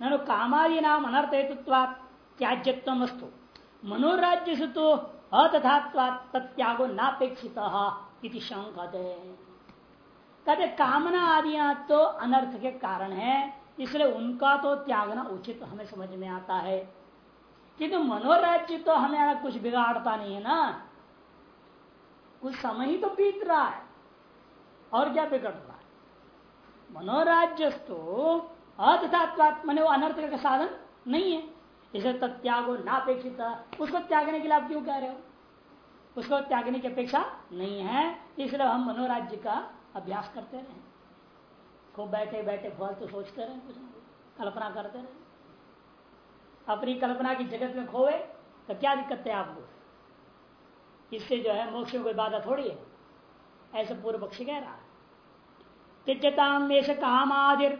ननु कामादि नाम अनर्थ हेतुत्वा त्याज्यत्व अस्तु मनोराज्य से तो अतथात्वा तत्यागो नापेक्षित इति शंकते कहते कामना आदि तो अनर्थ के कारण है इसलिए उनका तो त्यागना उचित तो हमें समझ में आता है किंतु मनोराज्य तो हमें कुछ बिगाड़ता नहीं है ना कुछ समय ही तो बीत रहा है और क्या बिगड़ रहा है मनोराज्य तो अतथात्वात्म वो अनर्थ का साधन नहीं है। इसे तत्यागो नापेक्षित उसको त्यागने के लिए आप क्यों कह रहे हो? उसको त्यागने की अपेक्षा नहीं है। इसलिए हम मनोराज्य का अभ्यास करते रहे। खूब बैठे बैठे फल तो सोचते रहे। कुछ कल्पना करते रहे। अपनी कल्पना की जगत में खोए तो क्या दिक्कत है आपको? इससे जो है मोक्ष में कोई बाधा थोड़ी है। ऐसे पूर्व पक्षी कह रहा है। तिजताम काम आदिर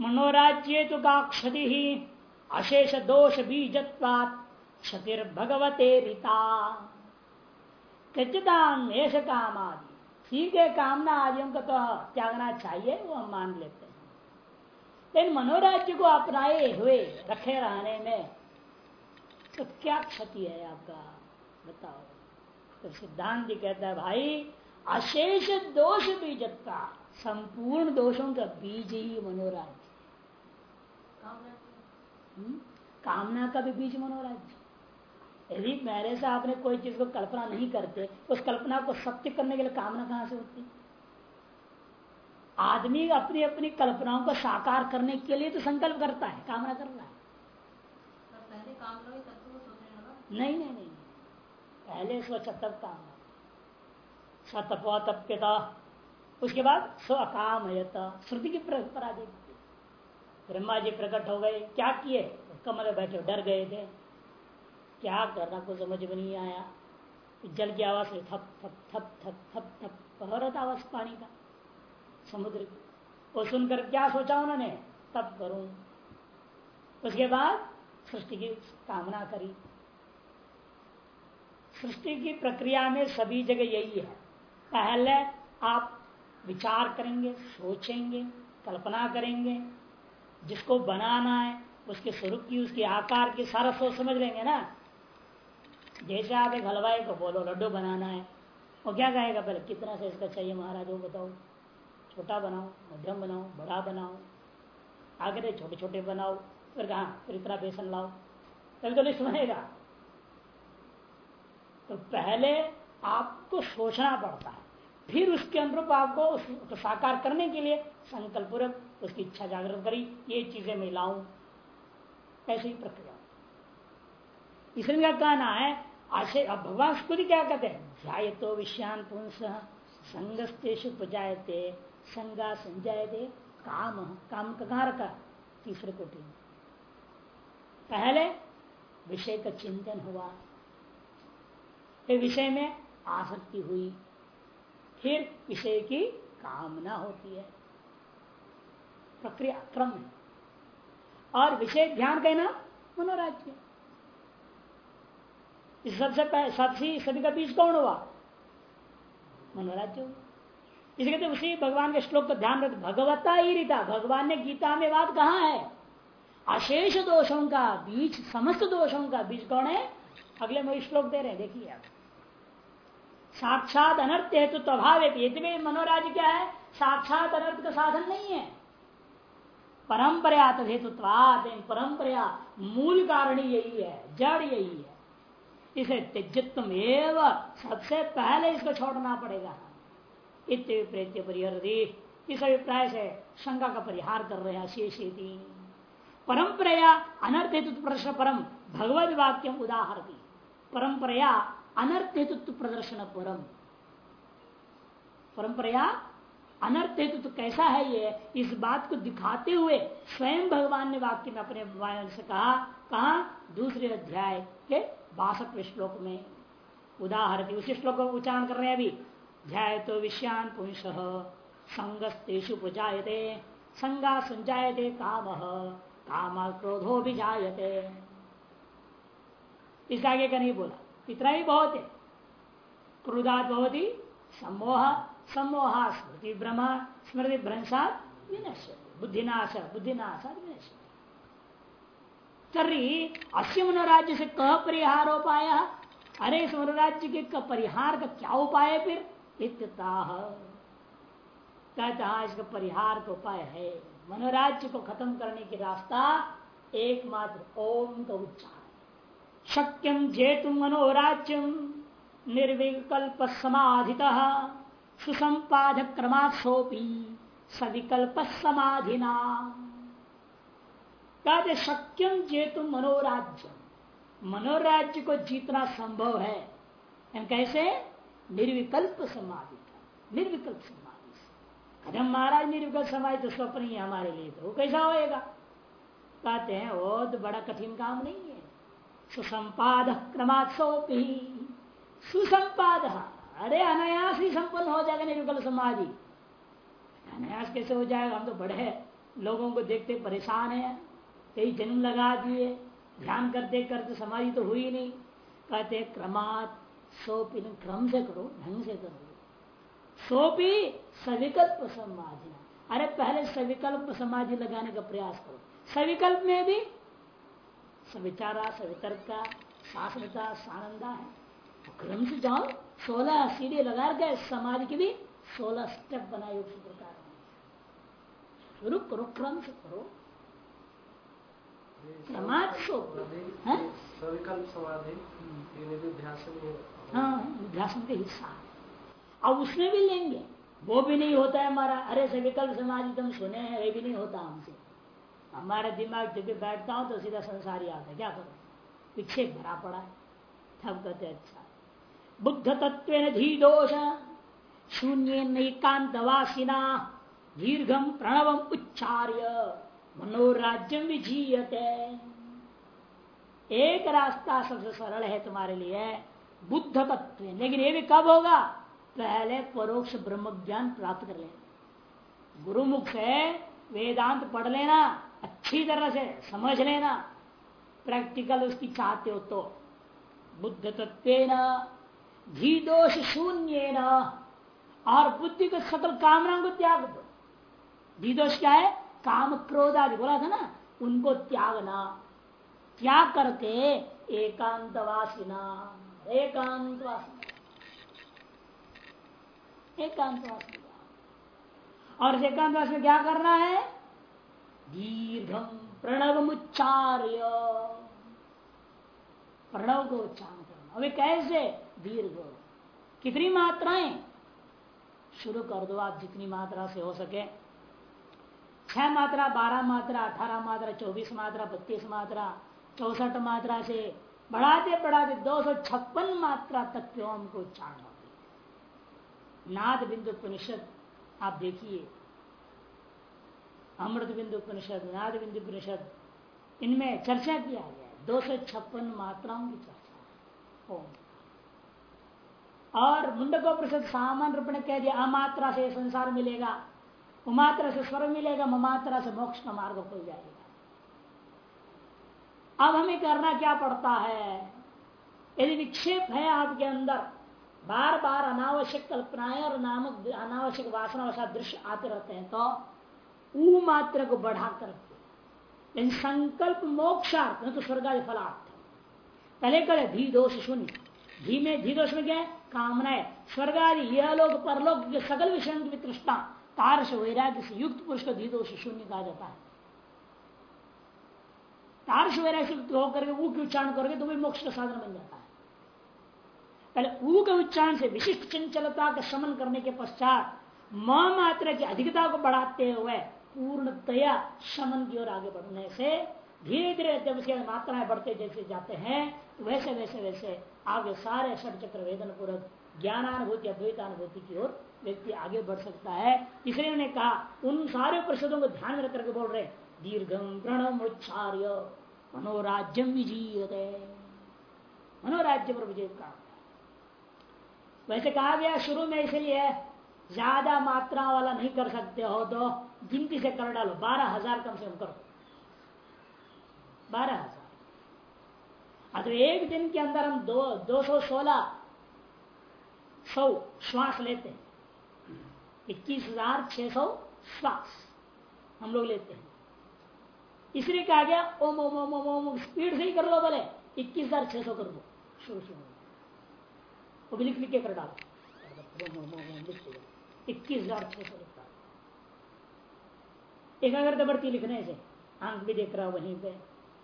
मनोराज्य तो का क्षति ही अशेष दोष बीजत्वात क्षतिर्भगवते रिता त्यजताम काम आदि ठीक है कामना आदियों का तो त्यागना चाहिए, वो हम मान लेते हैं। लेकिन मनोराज्य को अपनाए हुए, रखे रहने में तो क्या क्षति है आपका? बताओ। तो सिद्धांत कहता है, भाई, अशेष दोष बीजता संपूर्ण दोषों का बीज ही मनोराज्य? कामना का? भी बीज मनोराज्य यदि मेरे से आपने कोई चीज़ को कल्पना नहीं करते उस कल्पना को सत्य करने के लिए कामना कहाँ से होती? आदमी अपनी अपनी कल्पनाओं को साकार करने के लिए तो संकल्प करता है कामना कर रहा है। नहीं नहीं नहीं। पहले सोचा तब काम सतपवा तप्यता उसके बाद स्व अकामयता श्रुति की परंपरा देखती ब्रह्मा जी प्रकट हो गए। क्या किए? कमल बैठे, डर गए थे। क्या करना? को समझ में नहीं आया। जल की आवाज़ से थप थप थप थप थप थप बहुत आवाज़ पानी का, समुद्र वो सुनकर क्या सोचा उन्होंने? तब करूँ। उसके बाद सृष्टि की कामना करी। सृष्टि की प्रक्रिया में सभी जगह यही है। पहले आप विचार करेंगे, सोचेंगे, कल्पना करेंगे जिसको बनाना है, उसके स्वरूप की, उसके आकार की सारा सोच समझ लेंगे ना। जैसे आप एक हलवाई को बोलो, लड्डू बनाना है। वो क्या कहेगा पहले? कितना से इसका चाहिए महाराज, वो बताओ। छोटा बनाओ, मध्यम बनाओ, बड़ा बनाओ। आगे छोटे छोटे बनाओ। फिर कहा? फिर इतना बेसन लाओ। तभी तो लिस्ट बनेगा। तो पहले आपको सोचना पड़ता है। फिर उसके अनुरूप आपको उसको साकार करने के लिए संकल्प उसकी इच्छा जागृत करी, ये चीज़ें मैं लाऊं। ऐसी प्रक्रिया। इसलिए क्या कहना है आशय अब भगवान खुद क्या कहते हैं? ध्याय तो विषयान पुंस संगस्तेश उपजायते संगा संजायते, काम काम कहाँ रखा? तीसरे कोटि में। पहले विषय का चिंतन हुआ, फिर विषय में आसक्ति हुई, फिर विषय की कामना होती है। प्रक्रिया, क्रम और विषय ध्यान कहना मनोराज्य सबसे सबसे, सभी का बीज कौन हुआ? मनोराज्य हुआ। इसे कहते उसी भगवान के श्लोक का ध्यान रख, भगवता ही रीता, भगवान ने गीता में बात कहा है। अशेष दोषों का बीज समस्त दोषों का बीज कौन है? अगले में श्लोक दे रहे हैं, देखिए आप। साक्षात अनर्थ हेतु तो अभाव है मनोराज क्या है? साक्षात अनर्थ का साधन नहीं है। परंपरा हेतुत्वाद, परंपरा मूल कारण यही है, जड़ यही है। इसे त्यजत्व एवं सबसे पहले इसको छोड़ना पड़ेगा। इत्य परिहरती इस अभिप्राय से शंका का परिहार कर रहे हैं शेष परंपरा अनर्थ हेतु प्रदर्शन परम भगवत वाक्यम उदाहरती। परंपरा अनर्थ हेतु प्रदर्शन परम परंपरा अनर्थ हेतु तो कैसा है ये? इस बात को दिखाते हुए स्वयं भगवान ने वाक्य में अपने से कहा कहा, दूसरे अध्याय के बासठवें श्लोक में। उदाहरण उसी श्लोक का उच्चारण कर रहे हैं अभी। ध्याय तो विषयान पुंस, संगस्तेषु पुजाते संगा संजायते काम काम क्रोधो भी जायते इस आगे का नहीं बोला। इतना ही बहुत है। क्रोधात ही सम्मोह सम्मोहा स्मृति ब्रह्म, स्मृति भ्रंशात विनश्य बुद्धिनाश बुद्धिनाश विनश्य तरी अस्य मनोराज्य से कह परिहार हो पाया अरे, इस मनोराज्य के परिहार का क्या उपाय फिर? कहता हाँ इसका परिहार का उपाय है? मनोराज्य को खत्म करने की रास्ता एकमात्र ओम का उच्चारण शक्यम जेतु मनोराज्यम निर्विकल्प समाधि सुसंपादक क्रमाशोपी सविकल्प समाधिना कहते शक्यम जेतु मनोराज्य। मनोराज्य को जीतना संभव है। कैसे? निर्विकल्प समाधि निर्विकल्प समाधि कदम महाराज निर्विकल्प समाधि तो स्वप्न ही हमारे लिए तो कैसा होएगा? कहते हैं, वो तो बड़ा कठिन काम नहीं है। सुसंपाद क्रमात्सोपी सुसंपाद। अरे अनायास ही संपन्न हो जाएगा निर्विकल्प समाधि अनायास कैसे हो जाएगा? हम तो बड़े लोगों को देखते परेशान है। कई जन्म लगा दिए। ध्यान करते करते समाधि तो हुई नहीं। कहते क्रमात सोपी क्रम से करो, ढंग से करो। सोपी सविकल्प समाधि। अरे पहले सविकल्प समाधि लगाने का प्रयास करो। सविकल्प में भी सविचारा सवितर्क का शास्त्रता सानंदा है। तो क्रम से जाओ। सोलह सीढ़ी लगा गए समाधि की भी सोलह स्टेप बनाए उसी प्रकार शुरू करो क्रम से करो। समाज सो सविकल्प समाधि हाँ? ध्यान के हिस्सा। अब उसमें भी लेंगे। वो भी नहीं होता है हमारा अरे सविकल्प समाधि तुम सुने हैं ये भी नहीं होता हमसे। हमारा दिमाग जब भी बैठता हूँ तो सीधा संसार ही आता है। क्या करो? पीछे भरा पड़ा है। तब कहते अच्छा। बुद्ध तत्व धी दोष शून्य नैकांतवासिना दीर्घम प्रणवम उच्चार्य। मनोराज्यम विजीयते एक रास्ता सबसे सरल है तुम्हारे लिए। बुद्ध तत्व लेकिन ये भी कब होगा? पहले परोक्ष ब्रह्म ज्ञान प्राप्त कर लेना। गुरुमुख से वेदांत पढ़ लेना। अच्छी तरह से समझ लेना। प्रैक्टिकल उसकी चाहते हो तो। बुद्ध तत्व धी दोष शून्य और बुद्धि को सकल कामना को त्याग दो। धी दोष क्या है? काम क्रोध आदि, बोला था ना? उनको त्यागना। त्याग करके एकांतवासिना एकांतवासिना एकांतवासिना और एकांतवास में क्या करना है? दीर्घम प्रणव उच्चार्य प्रणव को उच्चारण करना। अभी कैसे? दीर्घ। कितनी मात्राएँ? शुरू कर दो आप जितनी मात्रा से हो सके। छह मात्रा, बारह मात्रा, अठारह मात्रा, चौबीस मात्रा, बत्तीस मात्रा, चौसठ मात्रा से बढ़ाते बढ़ाते दो सौ छप्पन मात्रा तक ओम को उच्चारण होती नाद बिंदु उपनिषद, आप देखिए। अमृत बिंदु उपनिषद, नाद बिंदु उपनिषद, इनमें चर्चा किया गया दो सौ छप्पन मात्राओं की चर्चा ओम। और मुंडको प्रसाद सामान्य रूप में कह दिया, अमात्रा से संसार मिलेगा, उमात्रा से स्वर्ग मिलेगा, ममात्रा से मोक्ष का मार्ग खुल जाएगा। अब हमें करना क्या पड़ता है? यदि विक्षेप है आपके अंदर बार बार अनावश्यक कल्पनाएँ और नामक अनावश्यक वासना वसा दृश्य आते रहते हैं तो ऊ मात्र को बढ़ा कर संकल्प मोक्षार्थ, न तो स्वर्ग फलार्थ पहले करे धी दोष शून्य। धी में धी दोष में क्या है? कामनाएँ स्वर्ग आदि यह लोग परलोक के सकल विषय की तृष्णा तारस वैराग्य से युक्त पुरुष को धी दोष शून्य कहा जाता है। तारस वैराग्य से होकर के ऊ के उच्चारण करके तो वही मोक्ष का साधन बन जाता है। पहले ऊ के उच्चारण से विशिष्ट चंचलता का शमन करने के पश्चात म मात्रा की अधिकता को बढ़ाते हुए पूर्णतया शमन की ओर आगे बढ़ने से धीरे धीरे जब उसके मात्राएँ बढ़ते जैसे जाते हैं, वैसे वैसे वैसे आगे सारे षट चक्र वेदन पूर्वक ज्ञानानुभूति, अद्वैतानुभूति की ओर व्यक्ति आगे बढ़ सकता है। इसलिए उन्होंने कहा, उन सारे परिषदों को ध्यान में रख करके बोल रहे दीर्घम प्रणम उच्चार्य मनोराज्यम विजीयते। मनोराज्य पर विजय का। वैसे कहा गया शुरू में इसलिए ज़्यादा मात्रा वाला नहीं कर सकते हो तो गिनती से कर डालो, बारह हज़ार कम से कम करो। बारह हज़ार। तो एक दिन के अंदर हम दो दो सौ सोलह, सौ श्वास लेते हैं, इक्कीस हज़ार छह सौ श्वास हम लोग लेते हैं। इसलिए कहा गया, ओम ओम ओम ओम ओम स्पीड से ही कर लो बोले, इक्कीस हज़ार छह सौ कर दो। शुरू शुरू। वो भी लिख लिख के कर डालो। इक्कीस हज़ार छह सौ लिखता एकाग्रता बढ़ती लिखने से, आँख भी देख रहा वहीं पे।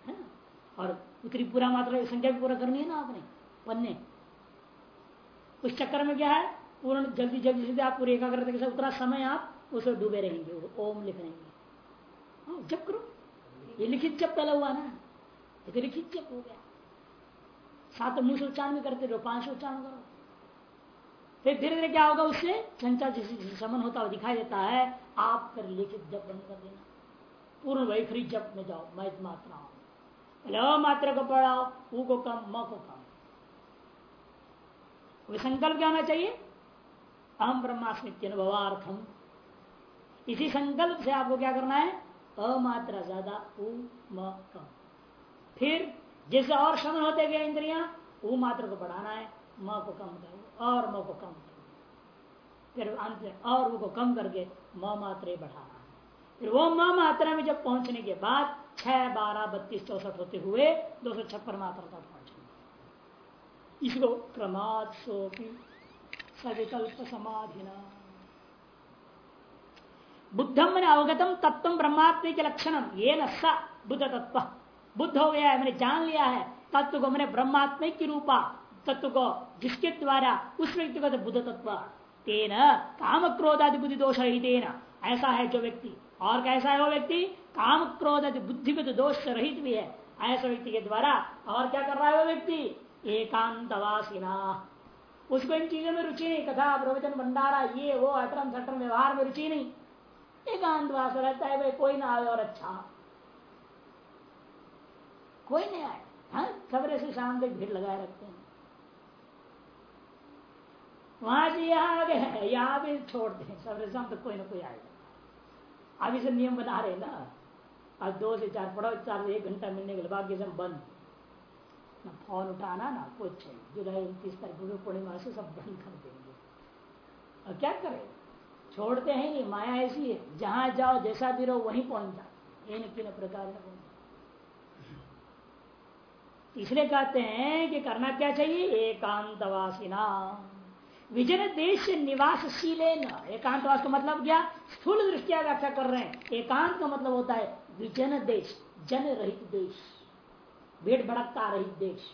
है और उतरी पूरा मात्रा संख्या भी पूरा करनी है ना आपने? पन्ने उस चक्कर में क्या है? पूर्ण जल्दी जल्दी जल्दी आप पूरी एकाग्रता के साथ उतना समय आप उसे डूबे रहेंगे ओम लिख रहेंगे। हाँ, जब करो। ये लिखित जब पहले हुआ ना। ये तो लिखित जब हो गया। सात मुँह से उच्चारण भी करते रहो पाँच सौ उच्चारण करो। फिर धीरे धीरे क्या होगा उससे? संचार जैसे समन होता हुआ दिखाई देता है आप फिर लिखित जब बंद कर देना। पूर्ण वैखरी जप में जाओ मैं मात्रा पहले मात्रा को पढ़ाओ ऊ को कम म को कम संकल्प क्या होना चाहिए? अहम ब्रह्मास्मित अनुभवार्थम इसी संकल्प से आपको क्या करना है? अमात्रा ज़्यादा उ म कम फिर जैसे और श्रमण होते गए इंद्रिया ऊ मात्र को बढ़ाना है म को कम करो, और म को कम करो। फिर अंत में और को कम करके म मात्रे बढ़ाना है। फिर वो म मात्रा में जब पहुँचने के बाद छह बारह बत्तीस चौसठ होते हुए दो सौ छप्पन मात्रा तक पहुँचेंगे इसको क्रमाद सोपी सविकल्प समाधिना। बुद्धम मैंने अवगतम तत्व ब्रह्मात्म के लक्षण। ये न बुद्ध तत्व बुद्ध हो गया है, मैंने जान लिया है तत्व को मैंने ब्रह्मात्मिक की रूपा। तत्व को जिसके द्वारा, उस व्यक्ति को तो बुद्ध तत्व तेना काम क्रोध आदि बुद्धि दोष रहित ऐसा है जो व्यक्ति। और कैसा है वो व्यक्ति? काम क्रोध आदि बुद्धिगत दोष रहित भी है, ऐसा व्यक्ति के द्वारा, और क्या कर रहा है वो व्यक्ति? एकांतवासीना। उसको इन चीज़ों में रुचि नहीं, कथा, प्रवचन, भंडारा, ये, वो अटरम सटरम व्यवहार में रुचि नहीं। एकांतवास रहता है, भाई, कोई ना आए और अच्छा। कोई नहीं आए। हाँ खबरें से शाम तक भीड़ लगाए रखते हैं। वहाँ से यहाँ आ गए यहाँ भी छोड़ते हैं सवेरे शाम तक कोई ना कोई आएगा। अभी से नियम बना रहे ना। आज दो से चार पढ़ो, चार से एक घंटा मिलने के बाद सब बंद। ना फ़ोन उठाना, ना कुछ। जुलाई उनतीस तारीख पूर्णिमा से सब बंद कर देंगे। और क्या करें? छोड़ते हैं नहीं माया ऐसी है। जहाँ जाओ, जैसा भी रहो, वहीं पहुँच जाओ। इन किन प्रकार का इसलिए कहते हैं कि करना क्या चाहिए? एकांतवासिना। विजन देश निवासशील एकांतवास का मतलब क्या? स्थूल दृष्टिया व्याख्या कर रहे हैं। एकांत का मतलब होता है विजन देश, जन रहित देश भीड़ भड़कता रहित देश।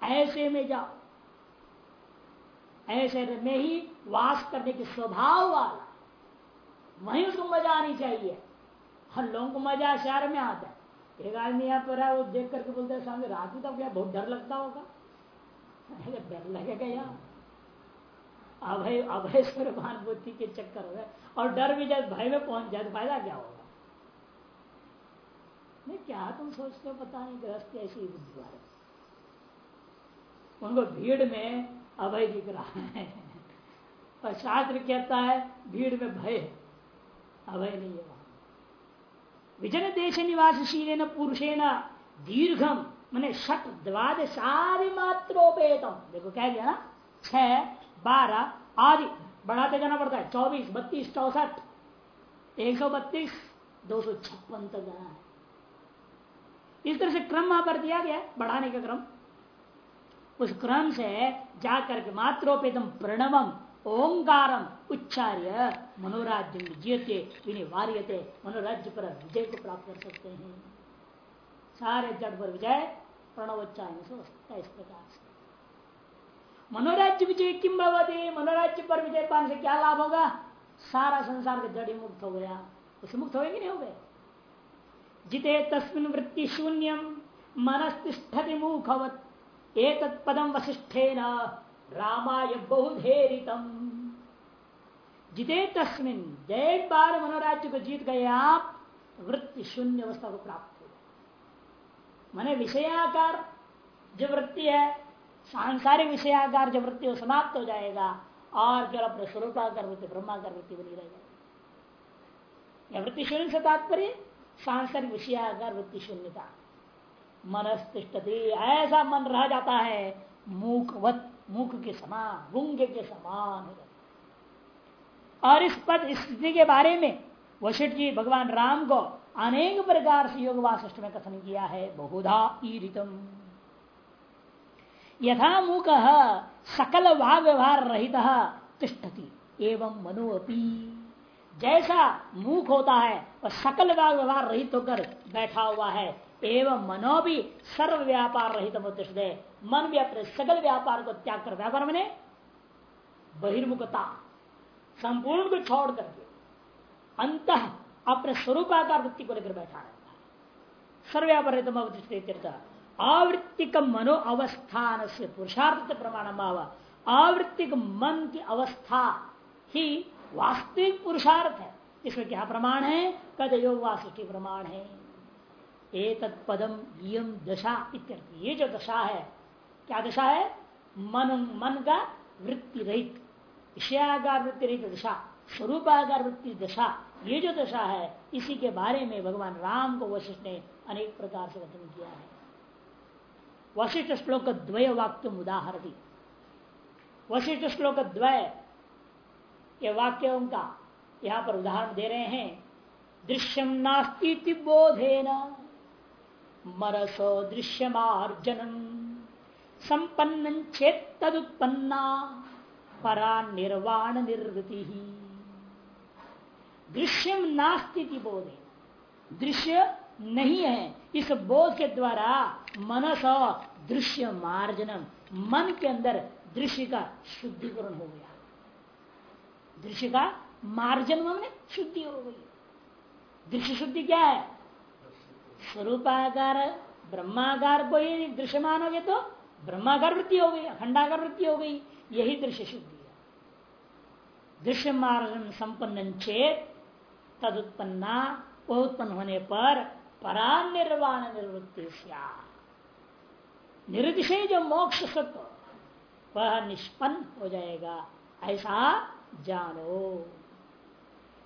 ऐसे में जाओ। ऐसे में ही वास करने के स्वभाव वाला। वहीं उसको मज़ा आनी चाहिए। हर लोगों को मज़ा शहर में आता है। एक आदमी यहाँ पर है, वो देख करके बोलते हैं सामने रात तो क्या बहुत डर लगता होगा। डर लगेगा यहाँ अभय अभय स्वरूपानुभूति के चक्कर में। और डर भी जब भय में पहुँच जाए तो फ़ायदा क्या होगा? नहीं, क्या तुम सोचते हो पता नहीं, गृहस्थी ऐसी बुद्धि वाले। उनको भीड़ में अभय दिख रहा है। और शास्त्र कहता है, भीड़ में भय अभय नहीं है वहाँ। विजन देश निवासशील पुरुषेण दीर्घम मैंने षट द्वादशादि मात्रोपेतम देखो क्या गया ना? छ बारह, आदि। बढ़ाते जाना पड़ता है। चौबीस, बत्तीस, चौसठ, एक सौ बत्तीस, दो सौ छप्पन तक जाना है। इस तरह से क्रम वहाँ पर दिया गया बढ़ाने का क्रम। उस क्रम से जाकर के मात्रोपेतम प्रणवम, ओंकारम, उच्चार्य मनोराज्य जीते विनिवार्यते मनोराज्य पर विजय को प्राप्त कर सकते हैं। सारे जड़ पर विजय प्रणवोच्चारण से हो सकता है इस प्रकार से। मनोराज्य विजय किम भवती? मनोराज्य पर विजय पाने से क्या लाभ होगा? सारा संसार का जड़ मुक्त हो गया। उसे मुक्त हो गए नहीं हो गए जिते तस्मिन वृत्ति शून्यम मनस्तिष्ठति मुखवत एक पदम वशिष्ठे न रामाय जिते तस्मिन जय बार मनोराज्य को जीत गए आप, वृत्ति शून्य अवस्था को प्राप्त हो। मैंने विषयाकार जो वृत्ति है, सांसारिक विषयाकार जो वृत्ति वो समाप्त हो जाएगा, और केवल अपने स्वरूपाकार वृत्ति, ब्रह्माकार वृत्ति बनी रहेगा। वृत्ति शून्य से तात्पर्य सांसारिक विषयाकार वृत्ति शून्यता। मनस्तिष्ठती, ऐसा मन रह जाता है, मूकवत मुख के समान गुंगे के समान और इस पद स्थिति के बारे में वशिष्ठ जी भगवान राम को अनेक प्रकार से योग वासिष्ठ में कथन किया है, बहुधा ईरितम। यथा मुख सकल वाग व्यवहार रहित तिष्ठति एवं मनोअपी जैसा मुख होता है वह सकल व्यवहार रहित होकर बैठा हुआ है। एवं मनो भी सर्व व्यापार रहित दे मन भी अपने सकल व्यापार को त्याग कर व्यापार मैंने बहिर्मुखता संपूर्ण को छोड़ करके अंत अपने स्वरूपाकार वृत्ति को लेकर बैठा रहता है। सर्व व्यापार रहित आवृत्तिक मनो अवस्थान से पुरुषार्थ प्रमाण आवृत्तिक मन की अवस्था ही वास्तविक पुरुषार्थ है। इसमें क्या प्रमाण है? कद योग वासिष्ठी प्रमाण है। एक पदम यम दशा इत्यर्थ। ये जो दशा है, क्या दशा है? मन मन का वृत्ति रहित। विषयागार वृत्ति रहित दशा स्वरूपागार वृत्ति दशा, ये जो दशा है, इसी के बारे में भगवान राम को वशिष्ठ ने अनेक प्रकार से कथन किया है। वशिष्ठ श्लोक द्वय वाक्य उदाहरण वशिष्ठ श्लोक द्वय ये वाक्यों का यहाँ पर उदाहरण दे रहे हैं, दृश्यम नास्ती बोधे न मरसो दृश्यमार्जनम, संपन्न चेत तदुत्पन्ना परा निर्वाण निर्वृति। दृश्यम नास्ती बोधे दृश्य नहीं है, इस बोध के द्वारा मनस दृश्य मार्जनम मन के अंदर दृश्य का शुद्धिकरण हो गया। दृश्य का मार्जन में शुद्धि हो गई। दृश्य शुद्धि क्या है? स्वरूपाकार ब्रह्माकार को ही दृश्य मानोगे तो ब्रह्माकार वृत्ति हो गई अखंडाकार वृत्ति हो गई, यही दृश्य शुद्धि है। दृश्य मार्जन संपन्न चेत तद उत्पन्ना वह उत्पन्न होने पर परा निर्वाण निर्वृत्ति निर्दिशय जो मोक्ष सत्व, वह निष्पन्न हो जाएगा, ऐसा जानो।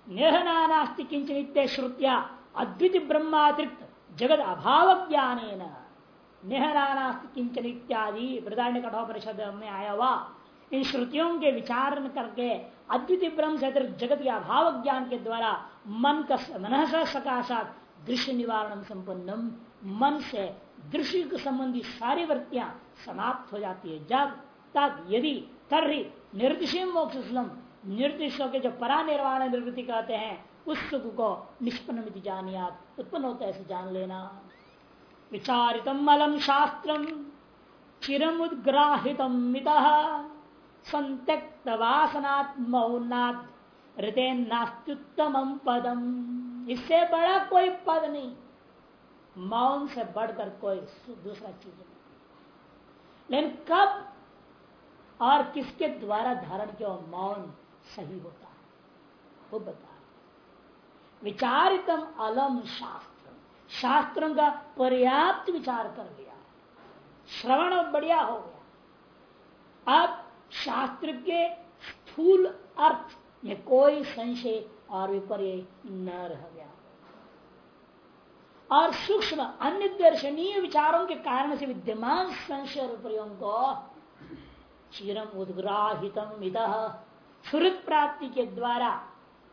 निर्हनास्ति किंच नित्य श्रुतिया अद्वित ब्रह्मातिरिक्त जगत अभाव ज्ञान निहरानास्ति किंचन इत्यादि वृदारण्य कठोपनिषद में आया हुआ। इन श्रुतियों के विचार करके अद्वितीय ब्रह्म से जगत के अभाव ज्ञान के द्वारा मन का मन सकाशात दृश्य निवारण संपन्नम। मन से दृश्य के संबंधी सारी वृत्तियाँ समाप्त हो जाती है। जब तक यदि तर्री निर्दिशय मोक्ष निर्दिष्ट के जो परा निर्वाण निर्वृत्ति कहते हैं, उस सुख को निष्पन्न जानिया उत्पन्न होता है ऐसे जान लेना। विचारितम अलम शास्त्रम, चिरम उद्ग्राहित मित, संत्यक्त मौनात् ऋतेन्नास्त्युत्तम पदम। इससे बड़ा कोई पद नहीं, मौन से बढ़कर कोई दूसरा चीज़ नहीं। लेकिन कब और किसके द्वारा धारण किया मौन? सही होता है। वो बता विचारितम अलम शास्त्र शास्त्रों का पर्याप्त विचार कर लिया। श्रवण बढ़िया हो गया। अब शास्त्र के स्थूल अर्थ में कोई संशय और विपर्य न रह गया। और सूक्ष्म अन्य दर्शनीय विचारों के कारण से विद्यमान संशय विपर्यों को चिरम उद्ग्राहितम इत सुहृत प्राप्ति के द्वारा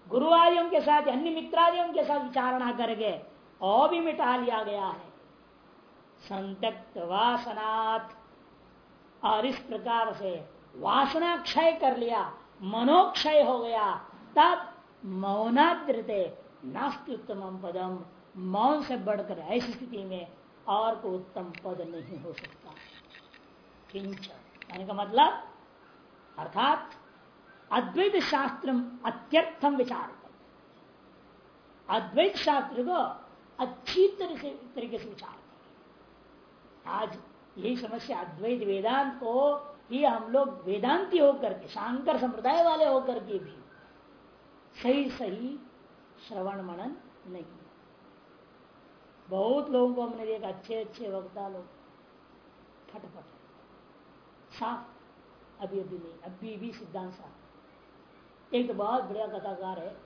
गुरुवादियों के साथ अन्य मित्रादियों के साथ विचारणा करके और भी मिटा लिया गया है। संतक्त वासनात्। और इस प्रकार से वासना क्षय कर लिया, मनोक्षय हो गया। तब मौनाद्रते नास्ति उत्तम पदम मौन से बढ़कर ऐसी स्थिति में और को उत्तम पद नहीं हो सकता। का मतलब अर्थात अद्वैत शास्त्र अत्यर्थम विचार अद्वैत शास्त्र को अच्छी तरह तरीके से विचार आज यही समस्या अद्वैत वेदांत को ही हम लोग वेदांति होकर के, शांकर संप्रदाय वाले होकर के भी सही सही श्रवण मनन नहीं बहुत लोगों को हमने देखा, अच्छे अच्छे वक्ता लोग फटफट। साफ़। अभी अभी नहीं, अभी भी सिद्धांत साफ़। एक तो बहुत बढ़िया कथाकार है।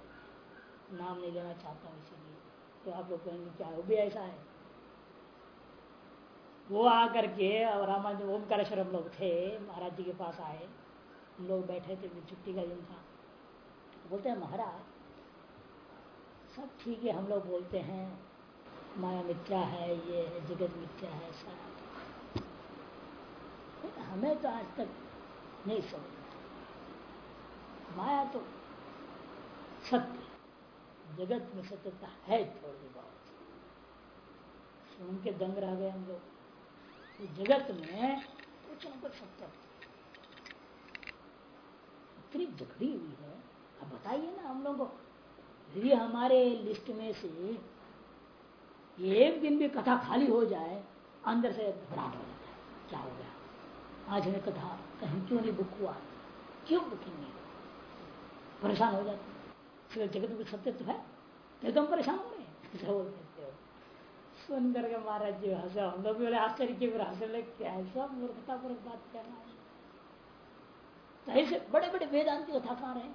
नाम नहीं लेना चाहता हूँ इसीलिए। तो आप लोग कहेंगे, क्या वो भी ऐसा है। वो आकर के, और रामाज ओमकारेश्वर हम लोग थे, महाराज जी के पास आए। हम लोग बैठे थे छुट्टी का दिन था। बोलते हैं, महाराज, सब ठीक है, हम लोग बोलते हैं, माया मिथ्या है, ये है, जगत मिथ्या है, सारा। हमें तो आज तक नहीं समझ माया तो सत्य। जगत में सत्यता है थोड़ी बहुत सुन के दंग रह गए हम लोग। तो जगत में कुछ न कुछ सत्य। इतनी जखड़ी हुई है। अब बताइए ना हम लोगों को। यदि हमारे लिस्ट में से एक दिन भी कथा खाली हो जाए, अंदर से घबराहट हो है क्या हो गया? आज ने कथा कहीं क्यों नहीं बुक हुआ? क्यों बुकिंग नहीं परेशान हो जाते हैं। जगत में सत्य तो है। हम परेशान हो रहे हैं। हो सुन करके महाराज जी हंसे। हम लोग भी बोले, आश्चर्य की हंसे। लगे क्या ऐसा मूर्खतापूर्वक बात करना है। तो ऐसे बड़े बड़े वेदांति कथा कहाँ रहे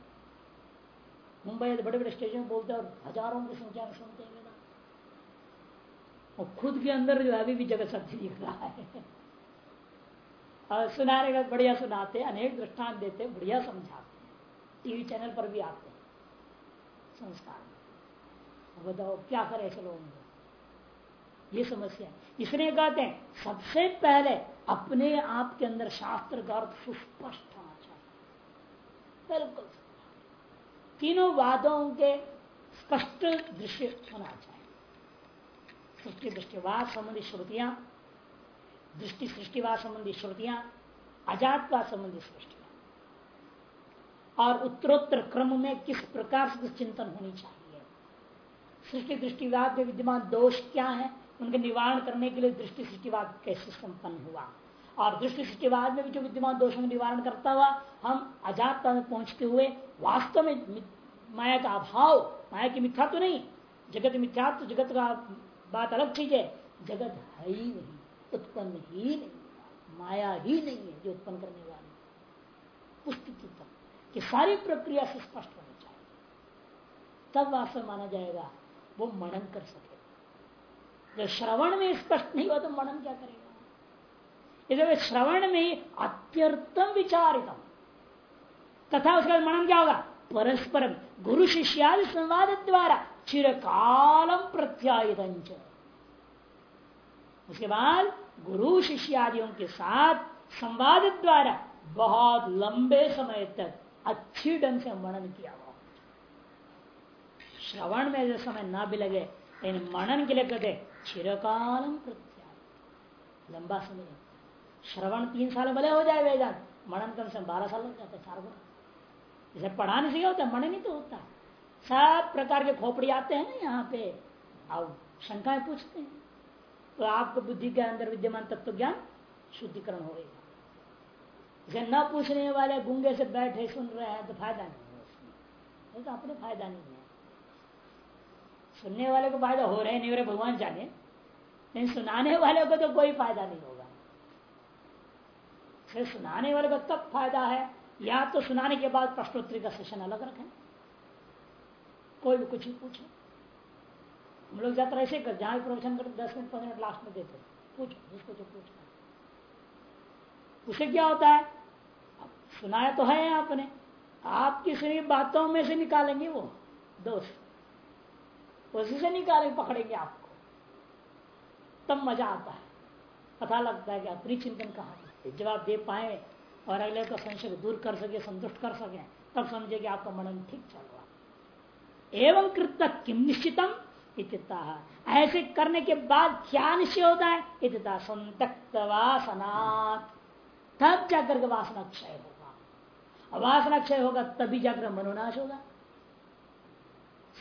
मुंबई बड़े बड़े स्टेशन बोलते हैं और हज़ारों की संख्या में सुनते हैं वेदांत। और खुद के अंदर जो है, अभी भी जगत सत्य दिख रहा है। और सुनाने का बढ़िया सुनाते अनेक दृष्टांत देते बढ़िया समझाते टीवी चैनल पर भी आते हैं। संस्कार। बताओ, क्या करे ऐसे लोगों को? ये समस्या है। इसलिए कहते हैं, सबसे पहले अपने आप के अंदर शास्त्र का अर्थ सुस्पष्ट होना चाहिए। बिल्कुल तीनों वादों के स्पष्ट दृश्य होना चाहिए। सृष्टि, दृष्टिवाद संबंधी श्रुतियाँ, दृष्टि, सृष्टिवाद संबंधी श्रुतियाँ, अजातवाद संबंधी सृष्टि। और उत्तरोत्तर क्रम में किस प्रकार से चिंतन होनी चाहिए? सृष्टि दृष्टिवाद में विद्यमान दोष क्या है? उनके निवारण करने के लिए दृष्टि सृष्टिवाद कैसे संपन्न हुआ? और दृष्टि सृष्टिवाद में भी जो विद्यमान दोषों का निवारण करता हुआ हम अजातता में पहुँचते हुए वास्तव में माया का अभाव, माया की मिथ्या तो नहीं। जगत मिथ्या तो जगत का बात अलग चीज़ है। जगत है ही नहीं, उत्पन्न ही नहीं माया ही नहीं है जो उत्पन्न करने वाली। पुस्तक कि सारी प्रक्रिया से स्पष्ट होनी चाहिए। तब वास्तव माना जाएगा, वो मनन कर सके। जब श्रवण में स्पष्ट नहीं हुआ तो मनन क्या करेगा? इसलिए श्रवण में अत्यर्थम विचारितम, तथा उसके मनन क्या होगा? परस्परम, गुरु शिष्यादि संवाद द्वारा चिरकालम प्रत्यायित उसके बाद गुरु शिष्यादियों के साथ संवाद द्वारा बहुत लंबे समय तक अच्छी ढंग से मनन किया हुआ श्रवण में जो समय ना भी लगे, लेकिन मनन के लिए कहते चिरकालम प्रत्या लंबा समय श्रवण तीन साल भले हो जाए वेदांत, मनन कम से कम बारह साल लग जाते चार बार जैसे पढ़ाने से होता है? मनन ही तो होता है। सब प्रकार के खोपड़ी आते हैं ना यहाँ पे अब शंकाएँ पूछते हैं। तो आपको बुद्धि के अंदर विद्यमान तत्व ज्ञान शुद्धिकरण होगा इसे न पूछने वाले गुंगे से बैठे सुन रहे हैं तो फ़ायदा नहीं है उसमें। तो अपने फ़ायदा नहीं है। सुनने वाले को फ़ायदा हो रहे नहीं हो रहे, भगवान जाने। नहीं, सुनाने वाले को तो कोई फ़ायदा नहीं होगा। फिर सुनाने वाले को तब फ़ायदा है, या तो सुनाने के बाद प्रश्नोत्तरी का सेशन अलग रखें। कोई भी कुछ ही पूछे। हम लोग ज़्यादा ऐसे कर जहाँ भी प्रवचन कर दस मिनट, पंद्रह मिनट, लास्ट में देते पूछो, जिसको जो पूछना उसे क्या होता है? सुनाया तो है आपने। आपकी सुनी बातों में से निकालेंगे वो दोस्त उसी से निकालेंगे पकड़ेंगे आपको। तब मज़ा आता है। पता लगता है कि अपनी चिंतन कहा जवाब दे पाए और अगले का संशय दूर कर सके, संतुष्ट कर सके, तब समझे कि आपका मनन ठीक चल रहा एवं कृत किम निश्चितम इतना ऐसे करने के बाद क्या निश्चय होता है? इतना संतक्त वासनाथ तब जाकर के वासना क्षय होगा। वासना क्षय होगा, तभी जाकर मनोनाश होगा।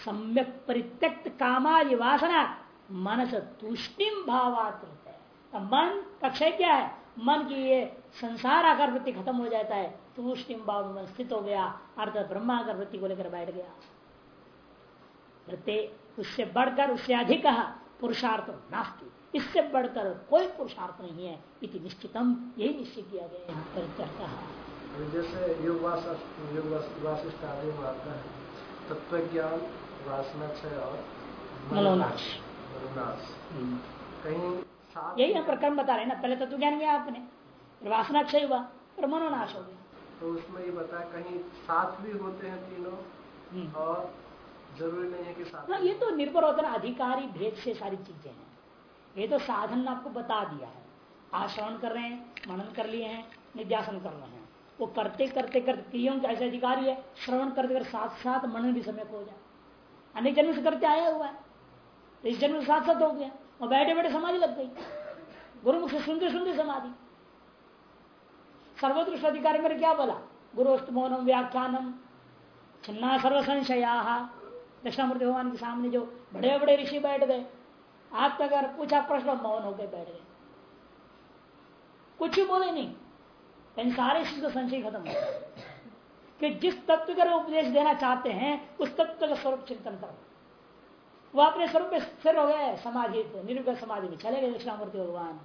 सम्यक परित्यक्त कामादि वासना मनस तुष्टिम भावात है मन का क्षय क्या है? मन की ये संसार आकार वृत्ति खत्म हो जाता है तुष्टिम भाव में स्थित हो गया, अर्थात ब्रह्माकर वृत्ति को लेकर बैठ गया। प्रत्येक उससे बढ़कर उससे अधिक पुरुषार्थ नास्ती। इससे बढ़कर कोई पुरुषार्थ नहीं है इति निश्चितम यही निश्चित किया गया यहाँ पर चर्चा जैसे योग वासिष्ठ आदि में आता है तत्व ज्ञान वासना क्षय और मनोनाश मनोनाश हम्म। कहीं यही हम प्रक्रम बता रहे ना पहले तत्व ज्ञान में आपने वासना क्षय हुआ फिर मनोनाश हो गया। तो उसमें ये बताया कहीं साथ भी होते हैं तीनों हम्म। और ज़रूरी नहीं है कि साथ हाँ ये तो निर्भर होता है अधिकारी भेद से सारी चीज़ें हैं। ये तो साधन आपको बता दिया है। आश्रवण कर रहे हैं, मनन कर लिए हैं, निध्यासन कर रहे हैं। वो करते करते करते क्रियों के ऐसे अधिकारी है, श्रवण करते कर साथ साथ मनन भी समय हो जाए। अनेक जन्म से करते आया हुआ है। तो इस जन्म साथ साथ हो गया। और बैठे बैठे समाधि लग गई। गुरुमुख से सुनते सुनते समाधि। सर्वोत्कृष्ट अधिकारी मेरे क्या बोला? गुरुस्तमोनम व्याख्यानम। छिन्ना सर्व संशया दक्षिणामूर्ति भगवान के सामने जो बड़े बड़े ऋषि बैठ गए। आप तक अगर पूछा प्रश्न मौन होकर बैठ गए। कुछ बोले नहीं। सारे चीज़ का संशय खत्म हो कि जिस तत्व का उपदेश देना चाहते हैं, उस तत्व का स्वरूप चिंतन करो। वो अपने स्वरूप में स्थिर हो गए समाधि निर्विक समाधि में चले गए दक्षिणामूर्ति भगवान।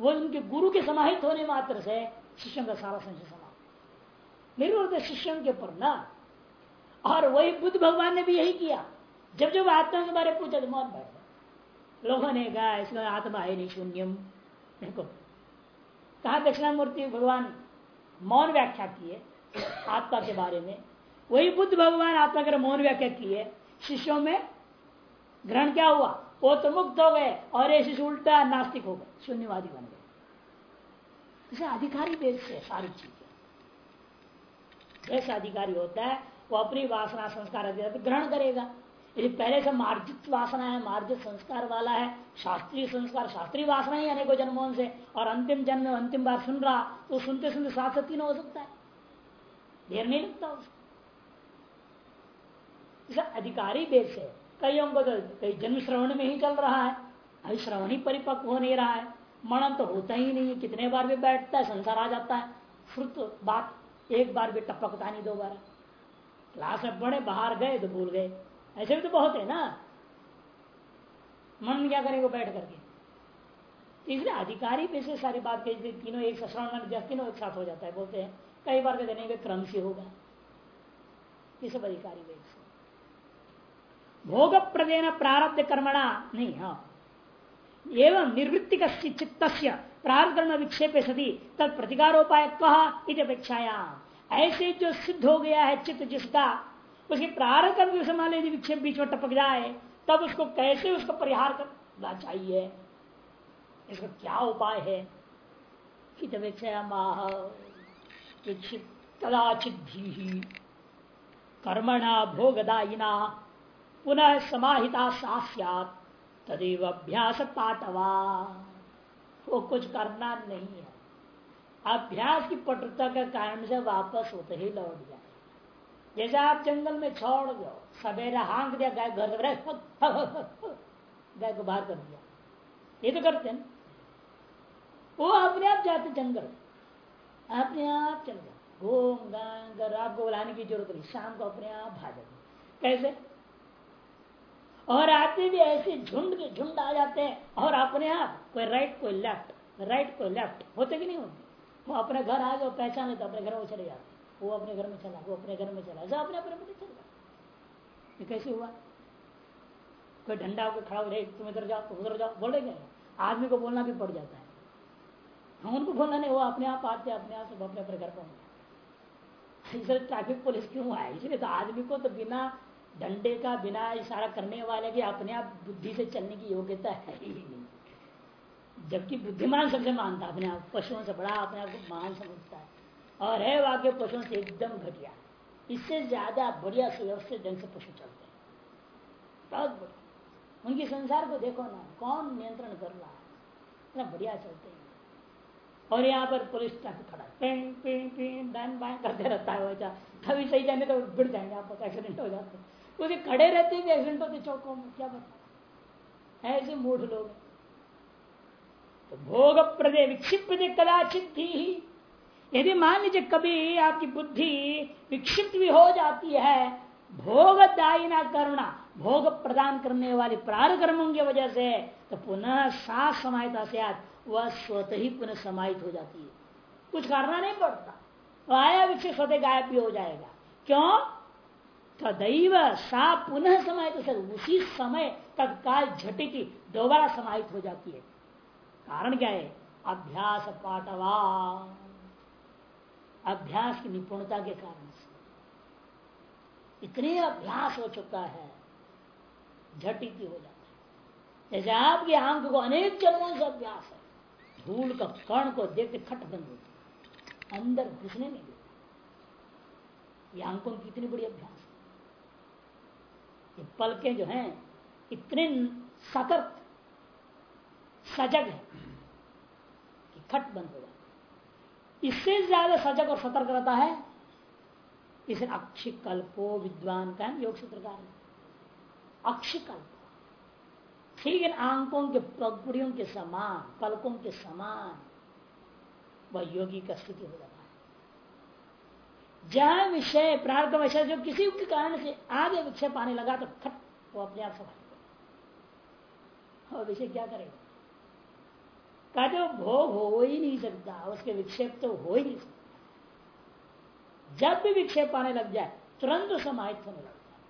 वो उनके गुरु के समाहित होने मात्र से शिष्यों का सारा संशय समाप्त। निर्वृत शिष्यों के ऊपर ना। और वही बुद्ध भगवान ने भी यही किया। जब जब आत्मा के बारे पूछा तो मौन बैठ लोगों ने कहा इसका आत्मा है नहीं, शून्यम। देखो। कहा दक्षिणामूर्ति भगवान, मौन व्याख्या किए आत्मा के बारे में। वही बुद्ध भगवान आत्मा के मौन व्याख्या किए शिष्यों में ग्रहण क्या हुआ? वो तो मुक्त हो गए और ये शिष्य उल्टा नास्तिक हो गए, शून्यवादी बन गए। इसे अधिकारी वेद से सारी चीज़ें। जैसा अधिकारी होता है, वो अपनी वासना संस्कार ग्रहण करेगा। यदि पहले से मार्जित वासना है, मार्जित संस्कार वाला है, शास्त्रीय संस्कार, शास्त्रीय वासना ही अनेकों जन्मों से। और अंतिम जन्म, अंतिम बार सुन रहा तो सुनते सुनते सात से तीन हो सकता है। देर नहीं लगता उसको। अधिकारी देश है। कईयों को तो कई जन्म श्रवण में ही चल रहा है। अभी श्रवण ही परिपक्व हो नहीं रहा है। मनन तो होता ही नहीं कितने बार भी बैठता है, संसार आ जाता है। फ्रुत बात, एक बार भी टपकता नहीं दो बार। क्लास में बड़े बाहर गए तो भूल गए। ऐसे भी तो बहुत है ना। मन क्या करेंगे बैठ करके? इसलिए अधिकारी पे सारी बात कही तीनों एक श्रवण तीनों एक साथ हो जाता है, बोलते हैं। कई बार कहते नहीं क्रम से होगा। ये सब अधिकारी वेग भोग प्रदेन प्रारब्ध कर्मणा, नहीं हाँ। एवं निवृत्ति चित्त प्रारब्ध कर्म विक्षेप सती तद प्रतिकारोपाय कहा अपेक्षायाम ऐसे जो सिद्ध हो गया है चित्त जिसका उसके प्रारंभ कर्म के समय यदि विक्षेप बीच में टपक जाए, तब उसको कैसे उसका परिहार करना चाहिए। इसका क्या उपाय है? कदाचित कर्मणा भोगदायिना पुनः समाहिता सात तदेव अभ्यास पाटवा वो कुछ करना नहीं है। अभ्यास की पटुता के कारण से वापस होते ही लौट जाए। जैसे आप जंगल में छोड़ दो। सवेरा हाँक दिया, गाय घर गाय को बाहर कर दिया। ये तो करते हैं वो अपने आप जाते जंगल अपने आप चल गए घूम घर, आपको बुलाने की ज़रूरत नहीं। शाम को अपने आप भाग कैसे? और आते भी ऐसे झुंड के झुंड आ जाते हैं और अपने आप, कोई राइट कोई लेफ़्ट राइट कोई लेफ़्ट होते कि नहीं होते? वो अपने घर आ गए पहचान लेते अपने घर में चले जाते वो अपने घर में चला, वो अपने घर में चला ऐसा अपने अपने में चल ये कैसे हुआ? कोई डंडा होकर खड़ा हो जाए तुम इधर जाओ, तुम उधर जाओ बोलेंगे आदमी को बोलना भी पड़ जाता है। हम उनको बोलना नहीं, वो अपने आप आते, अपने आप सब अपने अपने घर पहुँच इसलिए ट्रैफ़िक पुलिस क्यों आए? इसलिए तो आदमी को तो बिना डंडे का, बिना इशारा करने वाले की अपने आप बुद्धि से चलने की योग्यता है ही नहीं। जबकि बुद्धिमान सबसे मानता है, अपने आप, पशुओं से बड़ा, अपने आप को महान समझता है। और है वाक्य पशुओं से एकदम घटिया। इससे ज़्यादा बढ़िया सुव्यवस्थित ढंग से पशु चलते हैं। बहुत बढ़िया। उनकी संसार को देखो ना, कौन नियंत्रण कर रहा है? इतना बढ़िया चलते हैं। और यहाँ पर पुलिस ट्रैफ़िक खड़ा पिंग पिंग पिंग डान बाएँ करते रहता है वैसा कभी सही जाने तो गिर जाएँगे आप एक्सीडेंट हो जाते क्योंकि खड़े रहते हैं एक्सीडेंट होते चौकों में, क्या बता ऐसे मूढ़ लोग तो भोग प्रदे विक्षिप्त कदाचित ही यदि मान लीजिए कभी आपकी बुद्धि विक्षिप्त भी हो जाती है, भोग दायिना करना, भोग प्रदान करने वाले प्रारकर्मों की वजह से तो पुनः सात समाहिता से वह स्वतः ही पुनः समाहित हो जाती है। कुछ करना नहीं पड़ता। आया विक्षिप्त स्वतः गायब भी हो जाएगा। क्यों? तदैव सा पुनः समाहित से उसी समय तत्काल झटिति दोबारा समाहित हो जाती है। कारण क्या है? अभ्यास पाटवा अभ्यास की निपुणता के कारण से। इतने अभ्यास हो चुका है, झटी की हो जाता है। जैसे आपके आँख को अनेक जन्मों से अभ्यास है, धूल का कण को देखते खट बंद होती अंदर घुसने नहीं देते। ये आँखों की इतनी बड़ी अभ्यास है। ये पलकें जो हैं, इतने सतर्क, सजग है कि खट बंद हो जाता इससे ज़्यादा सजग और सतर्क रहता है। इसे अक्षिकल्पो, विद्वान का योग सूत्रकार अक्षिकल्प। ठीक है आंकों के पगड़ियों के समान, पलकों के समान, वह योगी का स्थिति हो जाता है। जहाँ विषय, प्रार्थ विषय जो किसी के कारण से आगे विषय पाने लगा तो खट वो अपने आप सफल विषय क्या करेगा? कहते वो भोग हो ही नहीं सकता उसके विक्षेप तो हो ही नहीं सकता। जब भी विक्षेप आने लग जाए, तुरंत समाहित होने लगता है।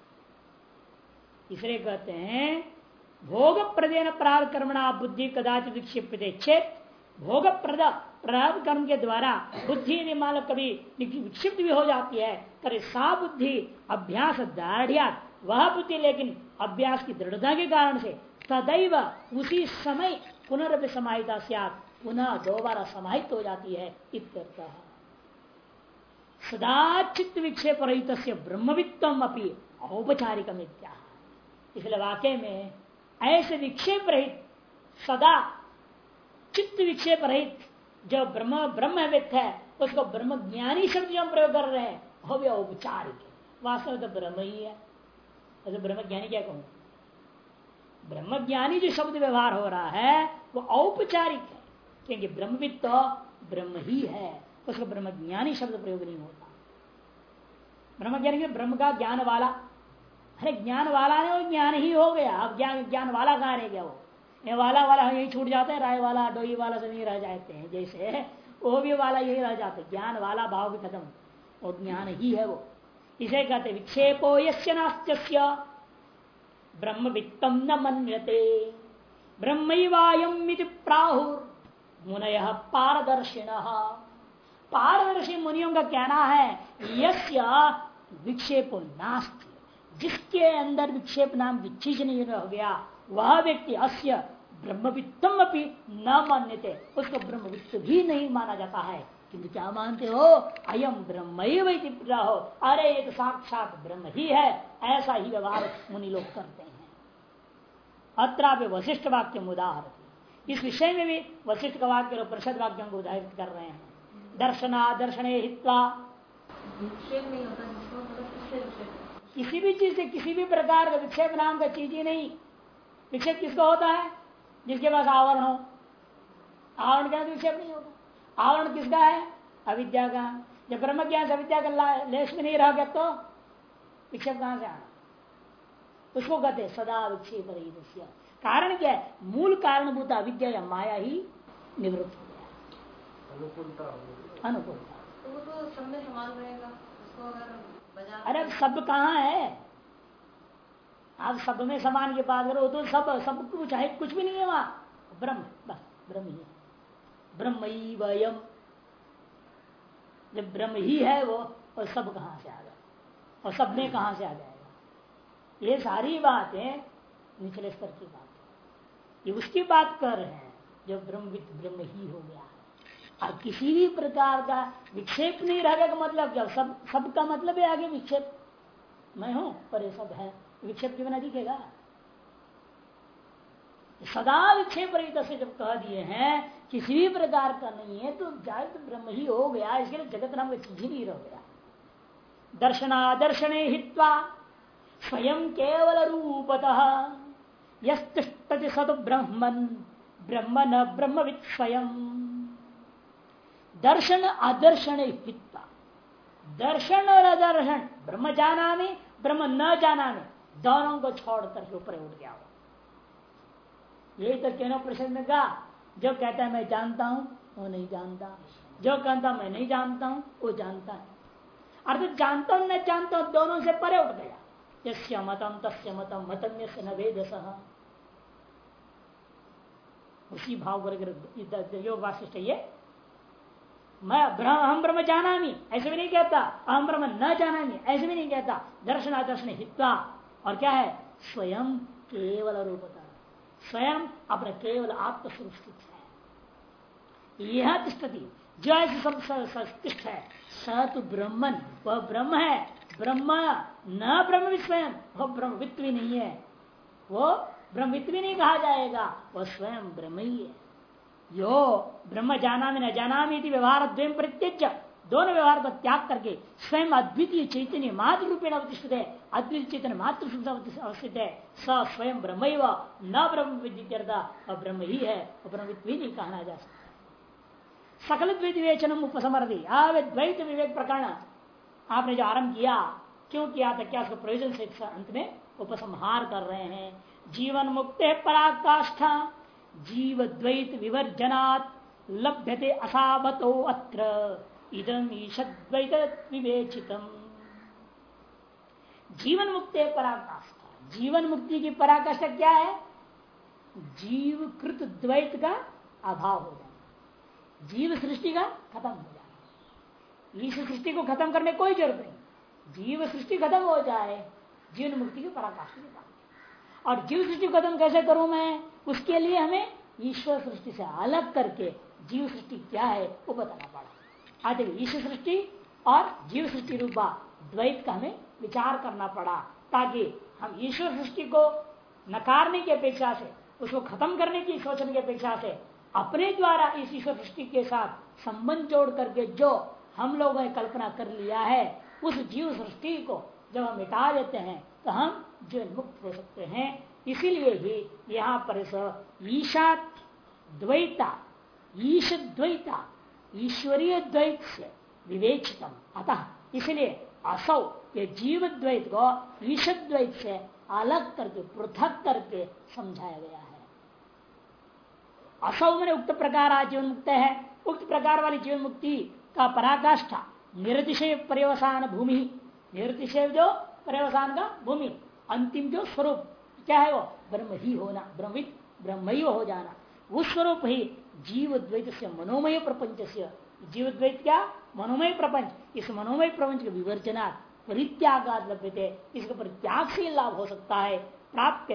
इसलिए कहते हैं, भोग प्रदेन प्रार्थ कर्मणा बुद्धि कदाचित विक्षिप्त चेत, भोग प्रद प्रारब्ध कर्म के द्वारा बुद्धि यदि मान कभी विक्षिप्त भी हो जाती है करे सा बुद्धि अभ्यास दाढ़िया वह बुद्धि लेकिन अभ्यास की दृढ़ता के कारण से सदैव उसी समय पुनरअपि समाहिता पुनः दोबारा समाहित हो जाती है, इत्यर्थ। सदा चित्त विक्षेप रहित ब्रह्मवित्तम अपनी औपचारिक इसलिए वाक्य में ऐसे विक्षेप रहित सदा चित्त विक्षेप रहित जो ब्रह्म ब्रह्मविद है, उसको ब्रह्म ज्ञानी शब्द जो हम प्रयोग कर रहे हैं, वो भी औपचारिक है। वास्तव में तो ब्रह्म ही है। तो ब्रह्म ज्ञानी क्या कहूँ? ब्रह्म ज्ञानी जो शब्द व्यवहार हो रहा है वो औपचारिक है। क्योंकि ब्रह्मविद तो ब्रह्म ही है। उसको ब्रह्म ज्ञानी शब्द प्रयोग नहीं होता। ब्रह्म ज्ञानी ब्रह्म का ज्ञान वाला, अरे ज्ञान वाला ने वो ज्ञान ही हो गया। अब ज्ञान ज्ञान वाला कहा रह गया वो? ये वाला वाला यही छूट जाते हैं, राय वाला, डोई वाला सब यही रह जाते हैं। जैसे वो भी वाला यही रह जाते ज्ञान वाला भाव भी खत्म। और ज्ञान ही है वो। इसे कहते विक्षेपो यस्य नास्त्य ब्रह्म वित्तम न मनते ब्रह्म प्राहुर मुनय पारदर्शिण पारदर्शी मुनियों का कहना है, यस्य विक्षेप नास्ति। जिसके अंदर विक्षेप नाम नहीं हो गया वह व्यक्ति अस्य ब्रह्मवित्तम अपनी न मान्यते। उसको ब्रह्मवित्त भी नहीं माना जाता है। किंतु क्या मानते हो? अयम ब्रह्म अरे, ये तो साक्षात ब्रह्म ही है। ऐसा ही व्यवहार मुनि लोग करते हैं। अत्र वशिष्ठ वाक्य उदाहरण इस विषय में भी वशिष्ठ का वाक्य और प्रसिद्ध वाक्यों को उदाहरित कर रहे हैं। दर्शना दर्शने हित्वा। किसी भी चीज़ से किसी भी प्रकार का विक्षेप नाम का चीज़ ही नहीं। विक्षेप किसका होता है? जिसके पास आवरण हो। आवरण का विक्षेप नहीं होगा आवरण किसका है? अविद्या का। जब ब्रह्म ज्ञान से अविद्या का लेश में नहीं रह गया तो विक्षेप कहाँ से आना उसको कहते सदा विक्षेप रही कारण क्या है? मूल कारणभूत अविद्या या माया ही निवृत्त हो गया। अनुकूलता अनुकूलता। तो तो सब में समान रहेगा अरे सब कहाँ है? आप सब में समान की बात करो तो सब सब कुछ है कुछ भी नहीं है वहाँ। ब्रह्म बस ब्रह्म ही है। ब्रह्म ही वयम। जब ब्रह्म ही है वो और सब कहाँ से आ गया और सब में कहाँ से आ जाएगा ये सारी बातें निचले स्तर की बात ये उसकी बात कर रहे हैं जो ब्रह्म ब्रह्म ही हो गया। और किसी भी प्रकार का विक्षेप नहीं रहेगा मतलब क्या? सब सबका मतलब है आगे विक्षेप। मैं हूँ, पर ये सब है। विक्षेप के बिना दिखेगा। सदा विक्षेप रहित से जब कह दिए हैं, किसी भी प्रकार का नहीं है तो जाए तो ब्रह्म ही हो गया। इसके लिए जगत नाम का चीज़ ही नहीं रह गया। दर्शनादर्शने हित्वा स्वयं केवल रूपतः यस्तति सत ब्रह्म न ब्रह्म स्वयं दर्शन अदर्शन दर्शन और अदर्शन ब्रह्म जाना में ब्रह्म न जाना में दोनों को छोड़कर ऊपर उठ गया वो। यही तो कहना प्रश्न में जो कहता है मैं जानता हूँ, वो नहीं जानता। जो कहता मैं नहीं जानता हूँ, वो जानता है। अर्थात जानता हूँ, न जानता हूँ, दोनों से परे उठ गया। यस्य मतम तस्य मतम मतम से न वेद उसी भाव वर्ग योग वाशिष्ट ये, मैं ब्रह्म हम ब्रह्म जाना ऐसे भी नहीं कहता अहम ब्रह्म न जाना ऐसे भी नहीं कहता दर्शन आदर्शन हित्वा, और क्या है? स्वयं केवल रूपता स्वयं अपने केवल आत्मस्वरूप स्थित है। यह तिष्ठती जो ऐसे सब तिष्ठ है, स तो ब्रह्मन, वह ब्रह्म है ब्रह्म, न ब्रह्म स्वयं वह ब्रह्मवित्व भी नहीं है। वो ब्रह्मवित्व भी नहीं कहा जाएगा। वह स्वयं ब्रह्म ही है। यो ब्रह्म जाना न जाना व्यवहार द्वयम प्रत्यक्ष दोनों व्यवहार का त्याग करके स्वयं अद्वितीय चैतन्य मात्र रूपेण अवतिष्ठित है। अद्वितीय चैतन्य मात्र अवस्थित है। स स्वयं ब्रह्म न ब्रह्म ब्रह्म ही है। ब्रह्म भी नहीं कहना जा सकता। सकल द्वैत विवेचनम उपसमर्थी द्वैत विवेक प्रकरण। आपने जो आरंभ किया, क्यों किया था? क्या उसका प्रयोजन से अंत में उपसंहार कर रहे हैं? जीवन मुक्त पराकाष्ठा जीव द्वैत विवर्जनात् लभ्यते असावतो अत्र। इदम ईशद्वैत विवेचितम। जीवन मुक्ति पराकाष्ठा। जीवन मुक्ति की पराकाष्ठा क्या है? जीव कृत द्वैत का अभाव हो जाए जीव सृष्टि का खत्म हो जाए इस सृष्टि को खत्म करने कोई ज़रूरत नहीं। जीव सृष्टि खत्म हो जाए जीवन मुक्ति की पराकाष्ठा और जीव सृष्टि खत्म कैसे करूँ मैं? उसके लिए हमें ईश्वर सृष्टि से अलग करके जीव सृष्टि क्या है, वो बताना पड़ा। आज ईश्वर सृष्टि और जीव सृष्टि रूपा द्वैत का हमें विचार करना पड़ा, ताकि हम ईश्वर सृष्टि को नकारने की अपेक्षा से, उसको खत्म करने की सोचने की अपेक्षा से, अपने द्वारा इस ईश्वर सृष्टि के साथ संबंध जोड़ करके जो हम लोगों ने कल्पना कर लिया है, उस जीव सृष्टि को जब हम मिटा देते हैं तो हम जीवन मुक्त हो सकते हैं। इसीलिए ही यहाँ पर ईशा द्वैता ईश द्वैता, ईश्वरीय द्वैत से विवेचितम। अतः इसलिए असौ के जीव द्वैत को ईश द्वैत से अलग करके, पृथक करके समझाया गया है। असौ मैंने उक्त प्रकार आज जीवन मुक्त है, उक्त प्रकार वाली जीवन मुक्ति का पराकाष्ठा निरतिशय पर्यवसान भूमि निरतिशय जो पर्यवसान का भूमि, अंतिम जो स्वरूप, क्या है वो? ब्रह्म ही होना, ब्रह्मित ब्रह्म ही हो जाना। उस स्वरूप ही जीव द्वैत से मनोमय प्रपंच से जीव द्वैत क्या? मनोमय प्रपंच। इस मनोमय प्रपंच के विवर्जना परित्यागाद लभ्यते, इसके परित्याग से लाभ हो सकता है प्राप्त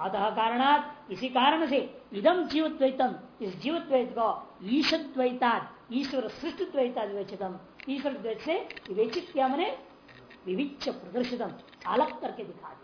अतः कारणात, इसी कारण से इदम जीव द्वैतम इस जीव द्वैत को ईश द्वैता ईश्वर सृष्ट द्वैता विवेचितम ईश्वर द्वैत से विवेचित क्या मैंने विविच प्रदर्शितम अलग करके दिखा दिया